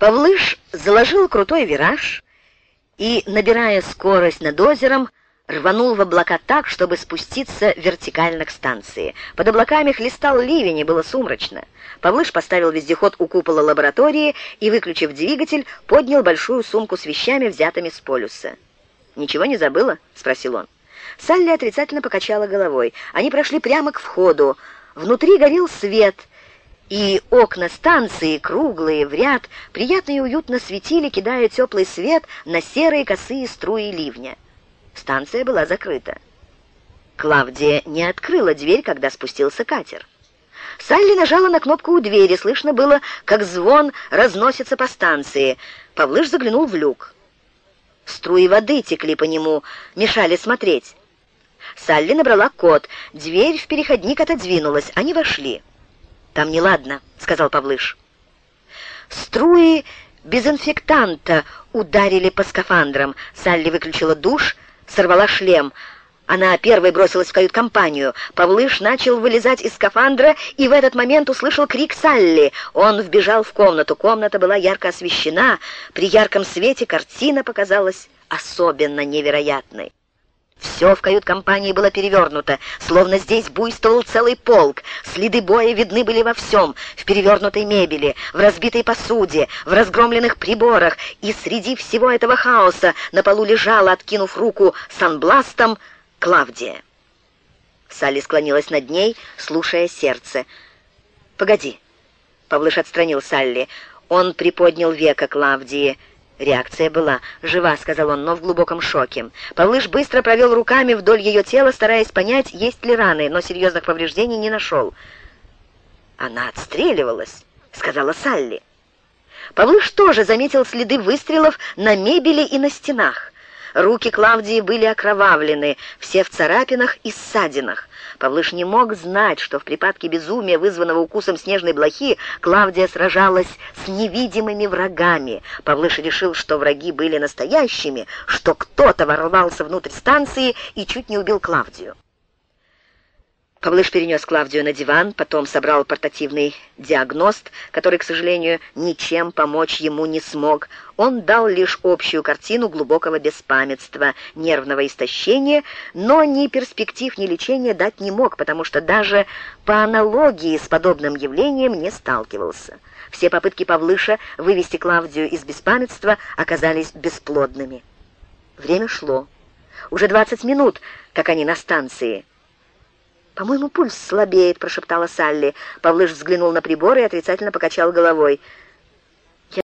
Павлыш заложил крутой вираж и, набирая скорость над озером, рванул в облака так, чтобы спуститься вертикально к станции. Под облаками хлестал ливень, и было сумрачно. Павлыш поставил вездеход у купола лаборатории и, выключив двигатель, поднял большую сумку с вещами, взятыми с полюса. «Ничего не забыла?» — спросил он. Салли отрицательно покачала головой. Они прошли прямо к входу. Внутри горел свет — и окна станции, круглые, в ряд, приятно и уютно светили, кидая теплый свет на серые косые струи ливня. Станция была закрыта. Клавдия не открыла дверь, когда спустился катер. Салли нажала на кнопку у двери, слышно было, как звон разносится по станции. Павлыш заглянул в люк. Струи воды текли по нему, мешали смотреть. Салли набрала код, дверь в переходник отодвинулась, они вошли. «Там неладно», — сказал Павлыш. Струи безинфектанта ударили по скафандрам. Салли выключила душ, сорвала шлем. Она первой бросилась в кают-компанию. Павлыш начал вылезать из скафандра и в этот момент услышал крик Салли. Он вбежал в комнату. Комната была ярко освещена. При ярком свете картина показалась особенно невероятной. Все в кают-компании было перевернуто, словно здесь буйствовал целый полк. Следы боя видны были во всем, в перевернутой мебели, в разбитой посуде, в разгромленных приборах, и среди всего этого хаоса на полу лежала, откинув руку санбластом, Клавдия. Салли склонилась над ней, слушая сердце. «Погоди», — Павлыш отстранил Салли. Он приподнял века Клавдии, — Реакция была. «Жива», — сказал он, но в глубоком шоке. Павлыш быстро провел руками вдоль ее тела, стараясь понять, есть ли раны, но серьезных повреждений не нашел. «Она отстреливалась», — сказала Салли. Павлыш тоже заметил следы выстрелов на мебели и на стенах. Руки Клавдии были окровавлены, все в царапинах и ссадинах. Павлыш не мог знать, что в припадке безумия, вызванного укусом снежной блохи, Клавдия сражалась с невидимыми врагами. Павлыш решил, что враги были настоящими, что кто-то ворвался внутрь станции и чуть не убил Клавдию. Павлыш перенес Клавдию на диван, потом собрал портативный диагност, который, к сожалению, ничем помочь ему не смог. Он дал лишь общую картину глубокого беспамятства, нервного истощения, но ни перспектив, ни лечения дать не мог, потому что даже по аналогии с подобным явлением не сталкивался. Все попытки Павлыша вывести Клавдию из беспамятства оказались бесплодными. Время шло. Уже двадцать минут, как они на станции. «По-моему, пульс слабеет», — прошептала Салли. Павлыш взглянул на прибор и отрицательно покачал головой.